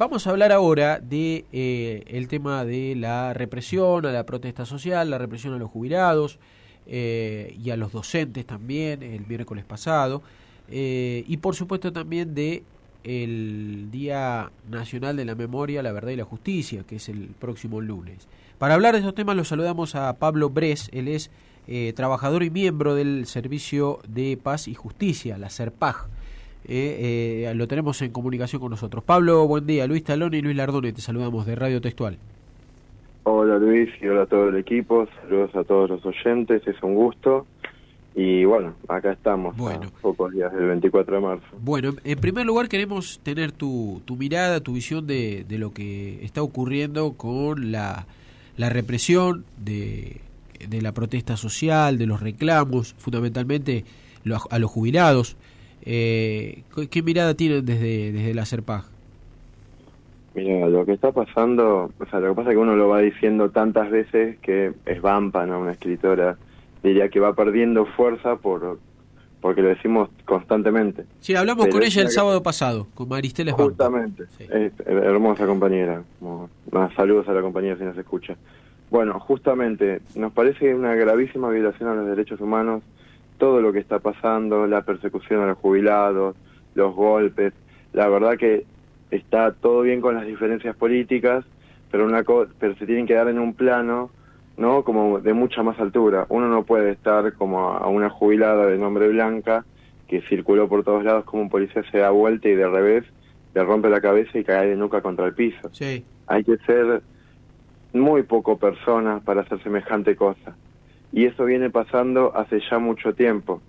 vamos a hablar ahora de eh, el tema de la represión a la protesta social, la represión a los jubilados eh, y a los docentes también el miércoles pasado eh, y por supuesto también de el Día Nacional de la Memoria, la Verdad y la Justicia, que es el próximo lunes. Para hablar de estos temas los saludamos a Pablo Bres, él es trabajador y miembro del Servicio de Paz y Justicia, la CERPAG. Eh, eh, lo tenemos en comunicación con nosotros. Pablo, buen día. Luis Talón y Luis Lardone, te saludamos de Radio Textual. Hola Luis y hola a todo el equipo, saludos a todos los oyentes, es un gusto. Y bueno, acá estamos, bueno. pocos días del 24 de marzo. Bueno, en primer lugar queremos tener tu, tu mirada, tu visión de, de lo que está ocurriendo con la, la represión de, de la protesta social, de los reclamos, fundamentalmente a los jubilados. Eh, ¿Qué mirada tienen desde, desde la CERPAG? Mira, lo que está pasando, o sea, lo que pasa es que uno lo va diciendo tantas veces que es Vampa, ¿no? Una escritora, diría que va perdiendo fuerza por porque lo decimos constantemente. Sí, hablamos con ella el sábado pasado, con Maristela Justamente, es, hermosa compañera. Más saludos a la compañera si nos escucha. Bueno, justamente, nos parece una gravísima violación a los derechos humanos todo lo que está pasando, la persecución a los jubilados, los golpes. La verdad que está todo bien con las diferencias políticas, pero, una pero se tienen que dar en un plano no como de mucha más altura. Uno no puede estar como a una jubilada de nombre Blanca que circuló por todos lados como un policía se da vuelta y de revés le rompe la cabeza y cae de nuca contra el piso. Sí. Hay que ser muy poco personas para hacer semejante cosa. Y eso viene pasando hace ya mucho tiempo,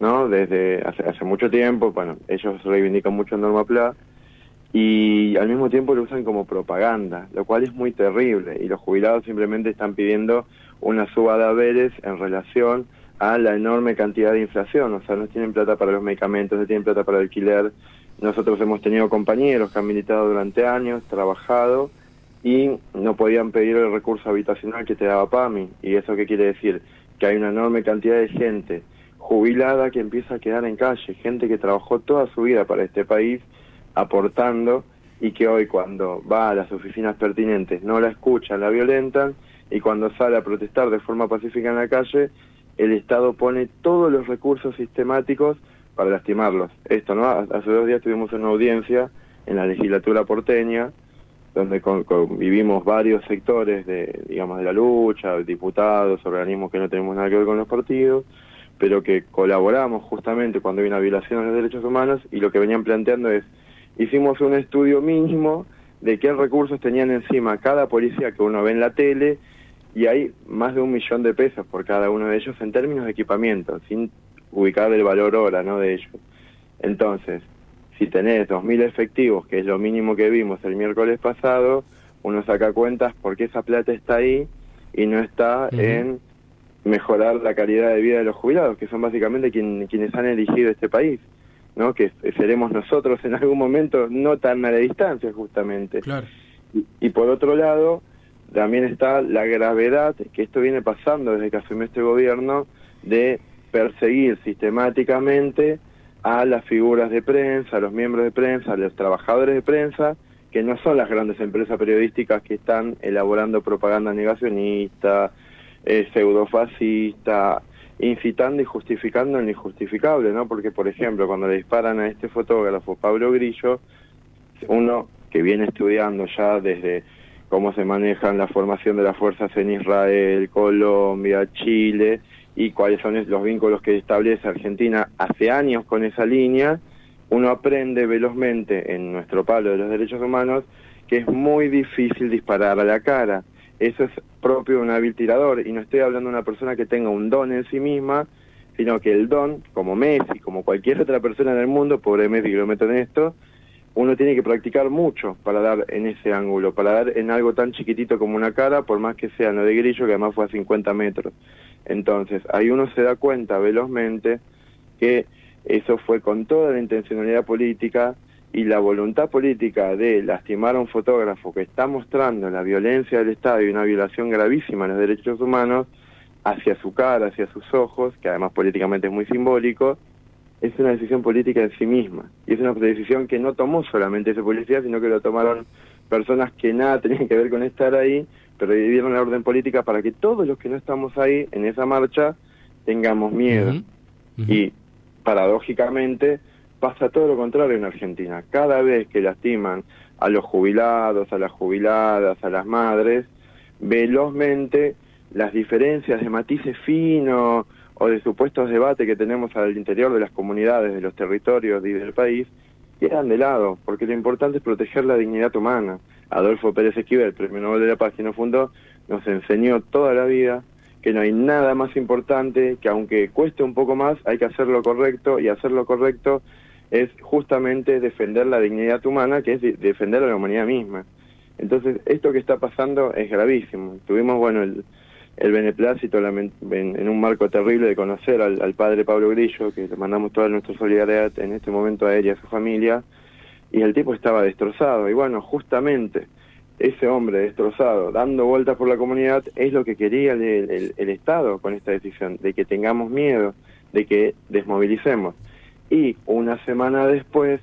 ¿no? Desde hace, hace mucho tiempo, bueno, ellos reivindican mucho Norma Pla y al mismo tiempo lo usan como propaganda, lo cual es muy terrible y los jubilados simplemente están pidiendo una suba de haberes en relación a la enorme cantidad de inflación, o sea, no tienen plata para los medicamentos, no tienen plata para el alquiler. Nosotros hemos tenido compañeros que han militado durante años, trabajado y no podían pedir el recurso habitacional que te daba PAMI. ¿Y eso qué quiere decir? Que hay una enorme cantidad de gente jubilada que empieza a quedar en calle, gente que trabajó toda su vida para este país aportando y que hoy cuando va a las oficinas pertinentes no la escuchan, la violentan y cuando sale a protestar de forma pacífica en la calle, el Estado pone todos los recursos sistemáticos para lastimarlos. Esto, ¿no? Hace dos días tuvimos una audiencia en la legislatura porteña donde vivimos varios sectores de, digamos, de la lucha, diputados, organismos que no tenemos nada que ver con los partidos, pero que colaboramos justamente cuando hay una violación de los derechos humanos y lo que venían planteando es, hicimos un estudio mínimo de qué recursos tenían encima cada policía que uno ve en la tele y hay más de un millón de pesos por cada uno de ellos en términos de equipamiento, sin ubicar el valor hora ¿no? de ellos. Entonces, si tenés 2.000 efectivos, que es lo mínimo que vimos el miércoles pasado, uno saca cuentas porque esa plata está ahí y no está en mejorar la calidad de vida de los jubilados, que son básicamente quienes han elegido este país, ¿no? que seremos nosotros en algún momento, no tan a la distancia justamente. Claro. Y, por otro lado, también está la gravedad que esto viene pasando desde que asumió este gobierno de perseguir sistemáticamente a las figuras de prensa, a los miembros de prensa, a los trabajadores de prensa, que no son las grandes empresas periodísticas que están elaborando propaganda negacionista, eh, pseudofascista, incitando y justificando lo injustificable, ¿no? Porque, por ejemplo, cuando le disparan a este fotógrafo, Pablo Grillo, uno que viene estudiando ya desde cómo se manejan la formación de las fuerzas en Israel, Colombia, Chile, y cuáles son los vínculos que establece Argentina hace años con esa línea, uno aprende velozmente en nuestro palo de los derechos humanos que es muy difícil disparar a la cara. Eso es propio de un hábil tirador y no estoy hablando de una persona que tenga un don en sí misma, sino que el don, como Messi, como cualquier otra persona en el mundo, pobre Messi que lo meto en esto, uno tiene que practicar mucho para dar en ese ángulo, para dar en algo tan chiquitito como una cara, por más que sea no de grillo, que además fue a 50 metros. Entonces, ahí uno se da cuenta velozmente que eso fue con toda la intencionalidad política y la voluntad política de lastimar a un fotógrafo que está mostrando la violencia del Estado y una violación gravísima a los derechos humanos hacia su cara, hacia sus ojos, que además políticamente es muy simbólico, es una decisión política en sí misma. Y es una decisión que no tomó solamente ese policía, sino que lo tomaron personas que nada tenían que ver con estar ahí, pero dieron la orden política para que todos los que no estamos ahí en esa marcha tengamos miedo. Y paradójicamente pasa todo lo contrario en Argentina. Cada vez que lastiman a los jubilados, a las jubiladas, a las madres, velozmente las diferencias de matices finos o de supuestos debates que tenemos al interior de las comunidades, de los territorios y del país, quedan de lado, porque lo importante es proteger la dignidad humana. Adolfo Pérez Esquivel, el premio Nobel de la Paz que nos fundó, nos enseñó toda la vida que no hay nada más importante, que aunque cueste un poco más, hay que hacer lo correcto, y hacer lo correcto es justamente defender la dignidad humana, que es defender a la humanidad misma. Entonces, esto que está pasando es gravísimo. Tuvimos, bueno, el, el beneplácito en, un marco terrible de conocer al, padre Pablo Grillo, que le mandamos toda nuestra solidaridad en este momento a él y a su familia, y el tipo estaba destrozado. Y bueno, justamente ese hombre destrozado, dando vueltas por la comunidad, es lo que quería el, el Estado con esta decisión, de que tengamos miedo, de que desmovilicemos. Y una semana después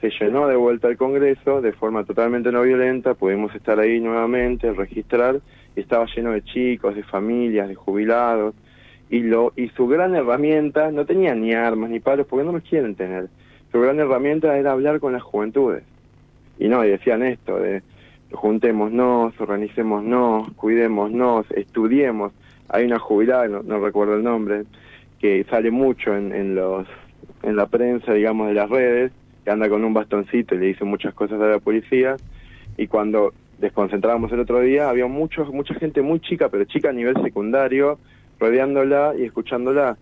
se llenó de vuelta el Congreso de forma totalmente no violenta, pudimos estar ahí nuevamente, registrar, estaba lleno de chicos, de familias, de jubilados, y, lo, y su gran herramienta, no tenía ni armas ni palos, porque no los quieren tener, su gran herramienta era hablar con las juventudes. Y no, y decían esto, de juntémonos, organicémonos, cuidémonos, estudiemos. Hay una jubilada, no, recuerdo el nombre, que sale mucho en, en, los, en la prensa, digamos, de las redes, que anda con un bastoncito y le dice muchas cosas a la policía, y cuando desconcentrábamos el otro día, había muchos, mucha gente muy chica, pero chica a nivel secundario, rodeándola y escuchándola.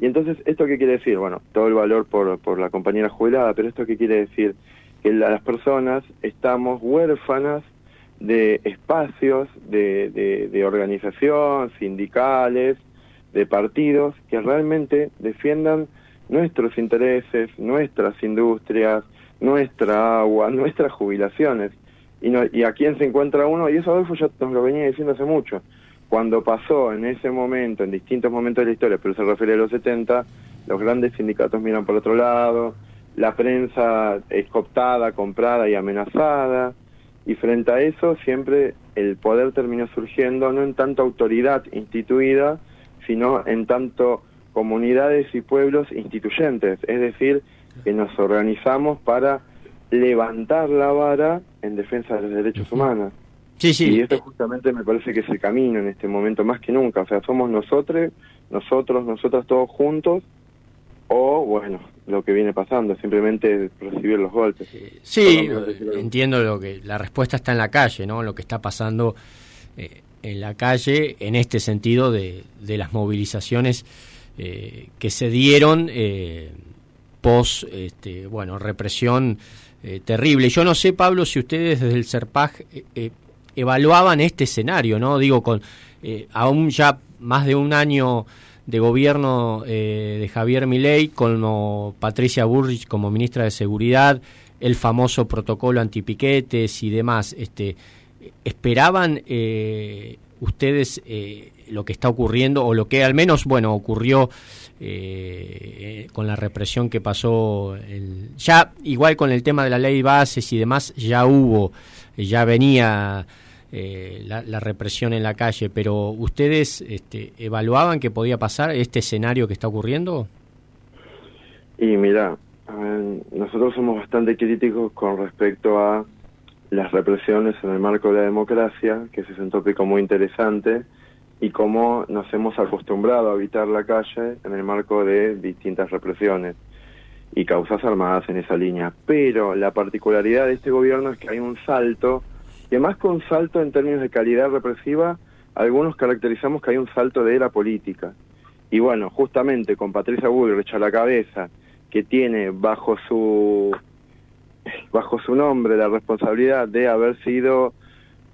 Y entonces, ¿esto qué quiere decir? Bueno, todo el valor por, por la compañera jubilada, pero ¿esto qué quiere decir? Que las personas estamos huérfanas de espacios de, de, de organización, sindicales, de partidos que realmente defiendan nuestros intereses, nuestras industrias, nuestra agua, nuestras jubilaciones. Y, no, y a quién se encuentra uno, y eso Adolfo ya nos lo venía diciendo hace mucho. Cuando pasó en ese momento, en distintos momentos de la historia, pero se refiere a los 70, los grandes sindicatos miran por otro lado, la prensa es cooptada, comprada y amenazada, y frente a eso siempre el poder terminó surgiendo no en tanto autoridad instituida, sino en tanto comunidades y pueblos instituyentes, es decir, que nos organizamos para levantar la vara en defensa de los derechos humanos. Sí, sí. Y esto justamente me parece que es el camino en este momento, más que nunca. O sea, somos nosotros, nosotros, nosotras todos juntos, o bueno, lo que viene pasando, simplemente recibir los golpes. Sí, entiendo lo que la respuesta está en la calle, ¿no? Lo que está pasando eh, en la calle en este sentido de, de las movilizaciones eh, que se dieron eh, pos este, bueno represión eh, terrible. Yo no sé, Pablo, si ustedes desde el CERPAG evaluaban este escenario, ¿no? Digo, con aún ya más de un año de gobierno de Javier Milei, con Patricia Burrich como ministra de Seguridad, el famoso protocolo antipiquetes y demás, este, ¿esperaban ustedes eh, lo que está ocurriendo o lo que al menos, bueno, ocurrió eh, con la represión que pasó, ya igual con el tema de la ley bases y demás, ya hubo, ya venía eh, la, represión en la calle, pero ustedes este, evaluaban que podía pasar este escenario que está ocurriendo? Y mira, nosotros somos bastante críticos con respecto a las represiones en el marco de la democracia, que es un tópico muy interesante, y cómo nos hemos acostumbrado a habitar la calle en el marco de distintas represiones y causas armadas en esa línea. Pero la particularidad de este gobierno es que hay un salto, que más un salto en términos de calidad represiva, algunos caracterizamos que hay un salto de era política. Y bueno, justamente con Patricia Bullrich a la cabeza, que tiene bajo su bajo su nombre la responsabilidad de haber sido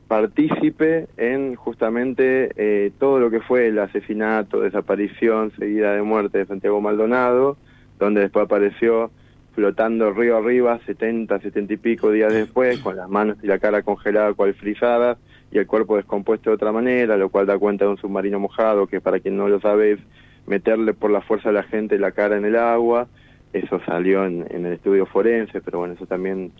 partícipe en justamente eh, todo lo que fue el asesinato, desaparición, seguida de muerte de Santiago Maldonado, donde después apareció flotando río arriba 70, 70 y pico días después, con las manos y la cara congelada cual frisadas y el cuerpo descompuesto de otra manera, lo cual da cuenta de un submarino mojado, que para quien no lo sabe es meterle por la fuerza a la gente la cara en el agua, eso salió en, el estudio forense, pero bueno, eso también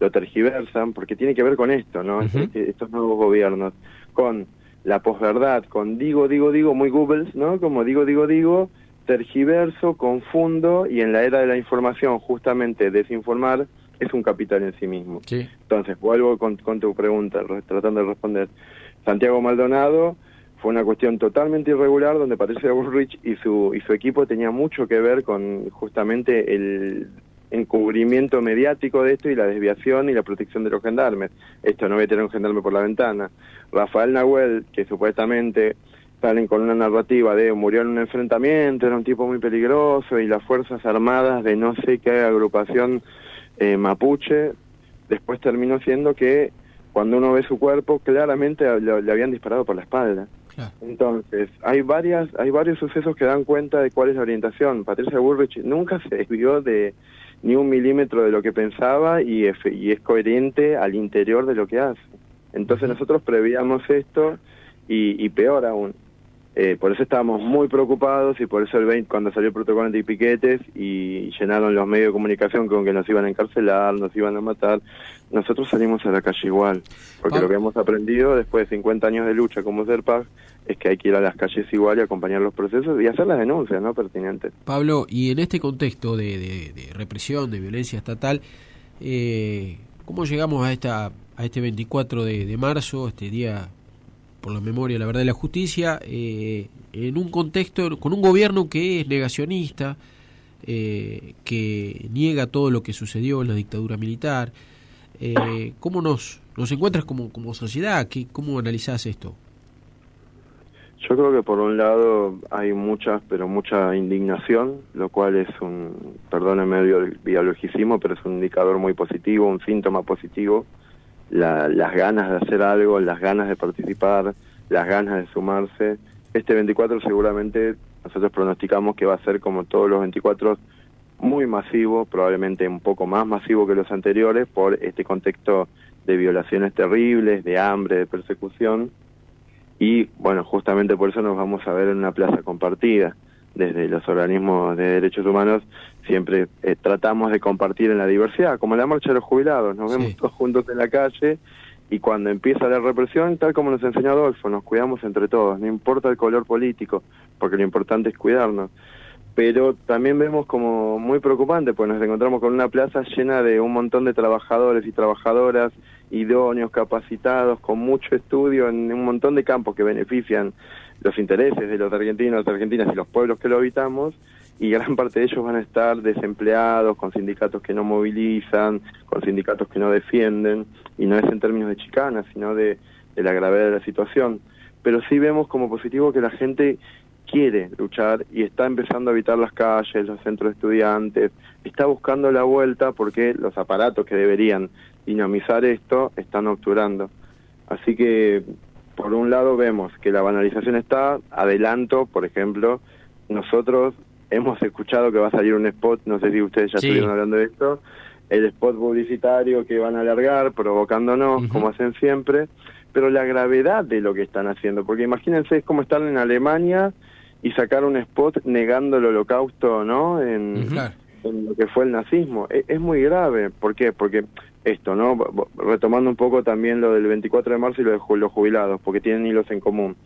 lo tergiversan, porque tiene que ver con esto, ¿no? Estos nuevos gobiernos, con la posverdad, con digo, digo, digo, muy Google, ¿no? Como digo, digo, digo, tergiverso, confundo, y en la era de la información, justamente desinformar es un capital en sí mismo. Entonces, vuelvo con, con tu pregunta, tratando de responder. Santiago Maldonado fue una cuestión totalmente irregular donde Patricia Bullrich y su, y su equipo tenía mucho que ver con justamente el encubrimiento mediático de esto y la desviación y la protección de los gendarmes. Esto no voy a tener un gendarme por la ventana. Rafael Nahuel, que supuestamente salen con una narrativa de murió en un enfrentamiento, era un tipo muy peligroso y las Fuerzas Armadas de no sé qué agrupación eh, mapuche, después terminó siendo que cuando uno ve su cuerpo claramente le habían disparado por la espalda. Entonces, hay varias, hay varios sucesos que dan cuenta de cuál es la orientación. Patricia Bullrich nunca se desvió de ni un milímetro de lo que pensaba y es, y es coherente al interior de lo que hace. Entonces nosotros prevíamos esto y, y peor aún, eh, por eso estábamos muy preocupados y por eso el 20, cuando salió el protocolo de piquetes y llenaron los medios de comunicación con que nos iban a encarcelar, nos iban a matar, nosotros salimos a la calle igual. Porque lo que hemos aprendido después de 50 años de lucha como SERPAG es que hay que ir a las calles igual y acompañar los procesos y hacer las denuncias no pertinentes. Pablo, y en este contexto de, represión, de violencia estatal, eh, ¿cómo llegamos a, esta, a este 24 de, de marzo, este día por la memoria, la verdad y la justicia, eh, en un contexto, con un gobierno que es negacionista, eh, que niega todo lo que sucedió en la dictadura militar. Eh, ¿Cómo nos, nos encuentras como, como sociedad? ¿Qué, ¿Cómo analizás esto? Yo creo que por un lado hay muchas, pero mucha indignación, lo cual es un, perdónenme el biologicismo, pero es un indicador muy positivo, un síntoma positivo las ganas de hacer algo, las ganas de participar, las ganas de sumarse. Este 24 seguramente nosotros pronosticamos que va a ser como todos los 24 muy masivo, probablemente un poco más masivo que los anteriores por este contexto de violaciones terribles, de hambre, de persecución. Y bueno, justamente por eso nos vamos a ver en una plaza compartida desde los organismos de derechos humanos siempre eh, tratamos de compartir en la diversidad, como la marcha de los jubilados, nos vemos todos juntos en la calle y cuando empieza la represión, tal como nos enseñó Adolfo, nos cuidamos entre todos, no importa el color político, porque lo importante es cuidarnos. Pero también vemos como muy preocupante, pues nos encontramos con una plaza llena de un montón de trabajadores y trabajadoras idóneos, capacitados, con mucho estudio en un montón de campos que benefician los intereses de los argentinos, las argentinas y los pueblos que lo habitamos, y gran parte de ellos van a estar desempleados, con sindicatos que no movilizan, con sindicatos que no defienden, y no es en términos de chicana, sino de, la gravedad de la situación. Pero sí vemos como positivo que la gente quiere luchar y está empezando a habitar las calles, los centros de estudiantes, está buscando la vuelta porque los aparatos que deberían dinamizar esto están obturando. Así que por un lado vemos que la banalización está, adelanto, por ejemplo, nosotros hemos escuchado que va a salir un spot, no sé si ustedes ya estuvieron hablando de esto, el spot publicitario que van a alargar, provocándonos, como hacen siempre, pero la gravedad de lo que están haciendo, porque imagínense es como estar en Alemania y sacar un spot negando el holocausto, ¿no? En, lo que fue el nazismo. Es, es, muy grave, ¿por qué? Porque esto, ¿no? Retomando un poco también lo del 24 de marzo y lo de los jubilados, porque tienen hilos en común.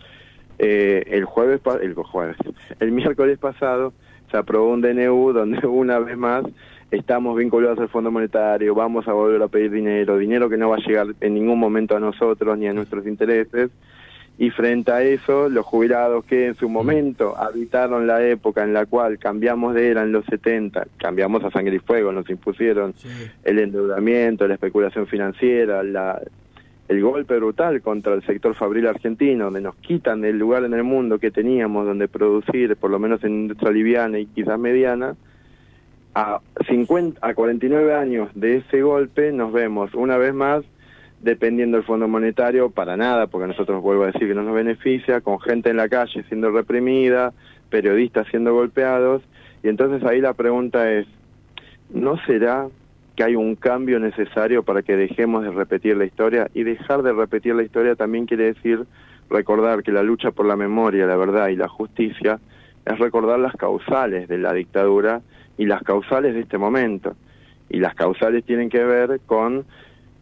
Eh, el jueves, el jueves, el miércoles pasado se aprobó un DNU donde una vez más estamos vinculados al Fondo Monetario, vamos a volver a pedir dinero, dinero que no va a llegar en ningún momento a nosotros ni a nuestros intereses, y frente a eso, los jubilados que en su momento habitaron la época en la cual cambiamos de era en los 70, cambiamos a sangre y fuego, nos impusieron el endeudamiento, la especulación financiera, la, el golpe brutal contra el sector fabril argentino, donde nos quitan el lugar en el mundo que teníamos donde producir, por lo menos en industria liviana y quizás mediana, a, 50, a 49 años de ese golpe nos vemos una vez más dependiendo del Fondo Monetario para nada, porque nosotros vuelvo a decir que no nos beneficia, con gente en la calle siendo reprimida, periodistas siendo golpeados, y entonces ahí la pregunta es, ¿no será que hay un cambio necesario para que dejemos de repetir la historia? Y dejar de repetir la historia también quiere decir recordar que la lucha por la memoria, la verdad y la justicia es recordar las causales de la dictadura y las causales de este momento. Y las causales tienen que ver con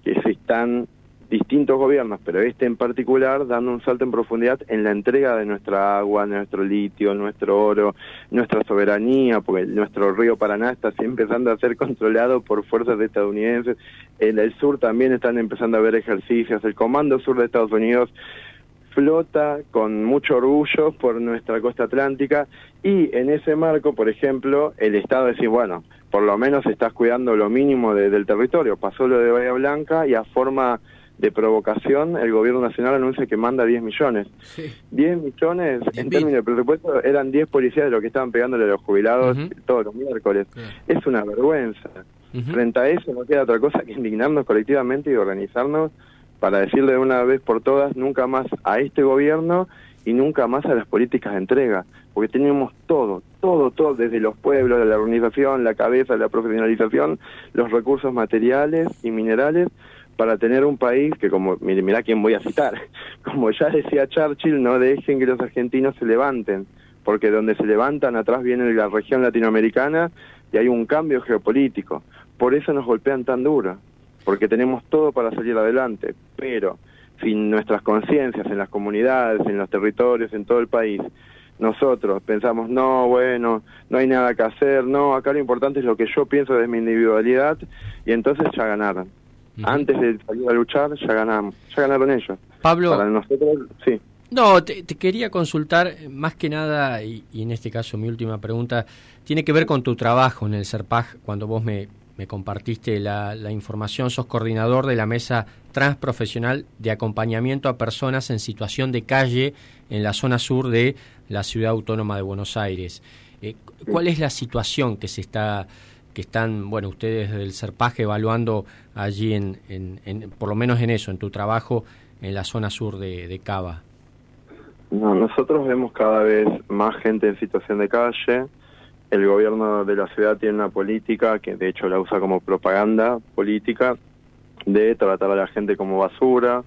que se están distintos gobiernos, pero este en particular, dando un salto en profundidad en la entrega de nuestra agua, nuestro litio, nuestro oro, nuestra soberanía, porque nuestro río Paraná está empezando a ser controlado por fuerzas estadounidenses, en el sur también están empezando a haber ejercicios, el Comando Sur de Estados Unidos flota con mucho orgullo por nuestra costa atlántica y en ese marco, por ejemplo, el Estado decir, bueno, por lo menos estás cuidando lo mínimo del territorio, pasó lo de Bahía Blanca y a forma de provocación, el gobierno nacional anuncia que manda 10 millones. 10 millones, en términos de presupuesto, eran 10 policías de lo que estaban pegándole a los jubilados todos los miércoles. Es una vergüenza. Frente a eso no queda otra cosa que indignarnos colectivamente y organizarnos para decirle de una vez por todas nunca más a este gobierno y nunca más a las políticas de entrega, porque tenemos todo, todo, todo, desde los pueblos, la organización, la cabeza, la profesionalización, los recursos materiales y minerales, para tener un país que, como, mira quién voy a citar, como ya decía Churchill, no dejen que los argentinos se levanten, porque donde se levantan atrás viene la región latinoamericana y hay un cambio geopolítico. Por eso nos golpean tan duro, porque tenemos todo para salir adelante, pero sin nuestras conciencias en las comunidades, en los territorios, en todo el país, nosotros pensamos, no, bueno, no hay nada que hacer, no, acá lo importante es lo que yo pienso de mi individualidad, y entonces ya ganaron. Antes de salir a luchar, ya ganamos. Ya ganaron ellos. Pablo. Para nosotros, sí. No, te, quería consultar, más que nada, y, en este caso mi última pregunta, tiene que ver con tu trabajo en el SERPAG, cuando vos me, me compartiste la, información, sos coordinador de la Mesa Transprofesional de Acompañamiento a Personas en Situación de Calle en la zona sur de la Ciudad Autónoma de Buenos Aires. Eh, ¿Cuál es la situación que se está que están, bueno, ustedes del Serpaje evaluando allí, en, en, por lo menos en eso, en tu trabajo en la zona sur de, de Cava? No, nosotros vemos cada vez más gente en situación de calle. El gobierno de la ciudad tiene una política que de hecho la usa como propaganda política de tratar a la gente como basura,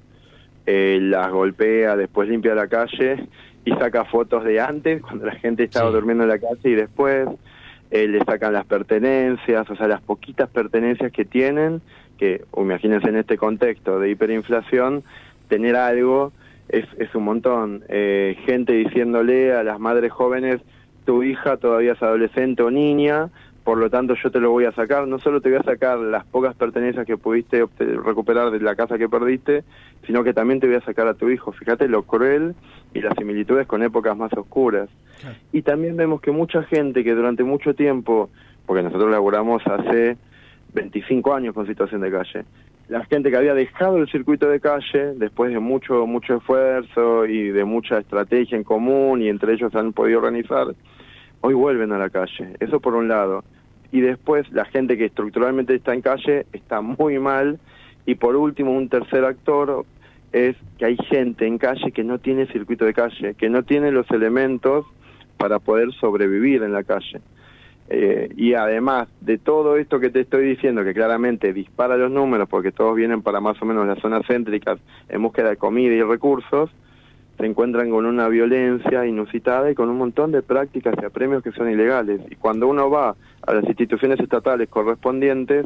eh, las golpea, después limpia la calle y saca fotos de antes, cuando la gente estaba durmiendo en la calle y después eh, le sacan las pertenencias, o sea, las poquitas pertenencias que tienen, que imagínense en este contexto de hiperinflación, tener algo es, es un montón. Eh, gente diciéndole a las madres jóvenes, tu hija todavía es adolescente o niña, por lo tanto yo te lo voy a sacar, no solo te voy a sacar las pocas pertenencias que pudiste recuperar de la casa que perdiste, sino que también te voy a sacar a tu hijo. Fíjate lo cruel y las similitudes con épocas más oscuras. Y también vemos que mucha gente que durante mucho tiempo, porque nosotros laboramos hace 25 años con situación de calle, la gente que había dejado el circuito de calle después de mucho mucho esfuerzo y de mucha estrategia en común y entre ellos han podido organizar hoy vuelven a la calle. Eso por un lado. Y después la gente que estructuralmente está en calle está muy mal. Y por último, un tercer actor es que hay gente en calle que no tiene circuito de calle, que no tiene los elementos para poder sobrevivir en la calle. Eh, y además de todo esto que te estoy diciendo, que claramente dispara los números porque todos vienen para más o menos las zonas céntricas en búsqueda de comida y recursos, se encuentran con una violencia inusitada y con un montón de prácticas y apremios que son ilegales. Y cuando uno va a las instituciones estatales correspondientes,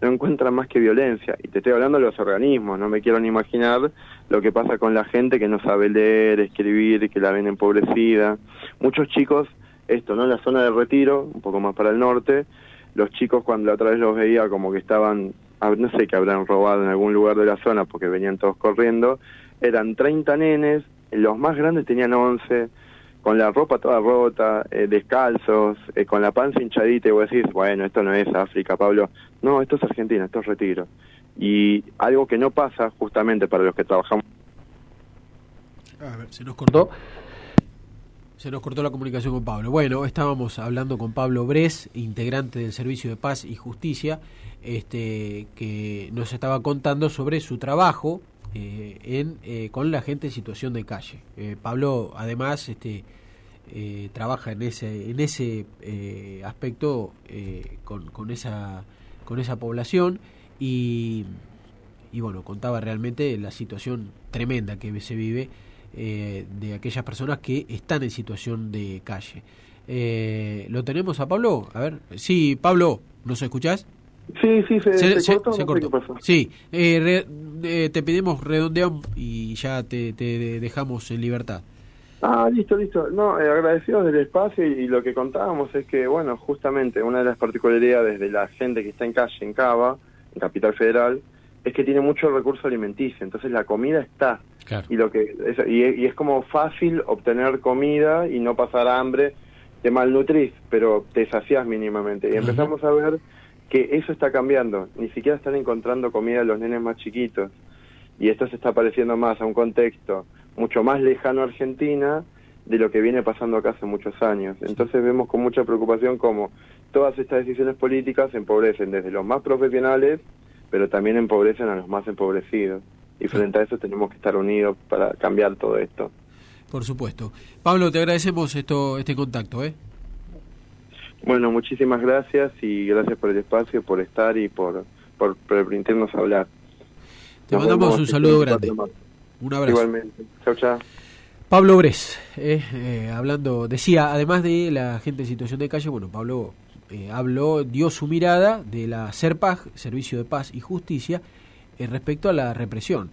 no encuentra más que violencia. Y te estoy hablando de los organismos, no me quiero ni imaginar lo que pasa con la gente que no sabe leer, escribir, que la ven empobrecida. Muchos chicos, esto, ¿no? La zona de retiro, un poco más para el norte, los chicos cuando la otra vez los veía como que estaban, no sé, que habrán robado en algún lugar de la zona porque venían todos corriendo, eran 30 nenes los más grandes tenían 11, con la ropa toda rota, eh, descalzos, eh, con la panza hinchadita, y vos decís, bueno, esto no es África, Pablo. No, esto es Argentina, esto es retiro. Y algo que no pasa justamente para los que trabajamos. A ver, se nos cortó. Se nos cortó la comunicación con Pablo. Bueno, estábamos hablando con Pablo Bres, integrante del Servicio de Paz y Justicia, este, que nos estaba contando sobre su trabajo eh, en, eh, con la gente en situación de calle. Eh, Pablo, además, este, trabaja en ese, en ese aspecto con, con, esa, con esa población y, y, bueno, contaba realmente la situación tremenda que se vive de aquellas personas que están en situación de calle. Eh, ¿Lo tenemos a Pablo? A ver, sí, Pablo, ¿nos escuchás? Sí, sí, se, Se, se se- cortó, se no sé cortó. qué pasó. Sí, eh, re- eh, te pedimos redondear y ya te, te dejamos en libertad. Ah, listo, listo. No, eh, agradecidos del espacio y, y lo que contábamos es que, bueno, justamente una de las particularidades de la gente que está en calle, en Cava, en Capital Federal, es que tiene mucho recurso alimenticio, entonces la comida está. Claro. Y, lo que es, y, y es como fácil obtener comida y no pasar hambre, te malnutrís, pero te saciás mínimamente. Y empezamos a ver que eso está cambiando, ni siquiera están encontrando comida los nenes más chiquitos. Y esto se está pareciendo más a un contexto mucho más lejano a Argentina de lo que viene pasando acá hace muchos años. Entonces vemos con mucha preocupación cómo todas estas decisiones políticas empobrecen desde los más profesionales, pero también empobrecen a los más empobrecidos. Y frente a eso tenemos que estar unidos para cambiar todo esto. Por supuesto. Pablo, te agradecemos esto, este contacto, ¿eh? Bueno, muchísimas gracias y gracias por el espacio, por estar y por, por permitirnos hablar. Te Nos mandamos vemos un saludo 24 grande. Un abrazo. Igualmente. Chao, chao. Pablo Bres, eh, eh, hablando, decía, además de la gente en situación de calle, bueno, Pablo eh, habló, dio su mirada de la SERPAG, Servicio de Paz y Justicia, respecto a la represión.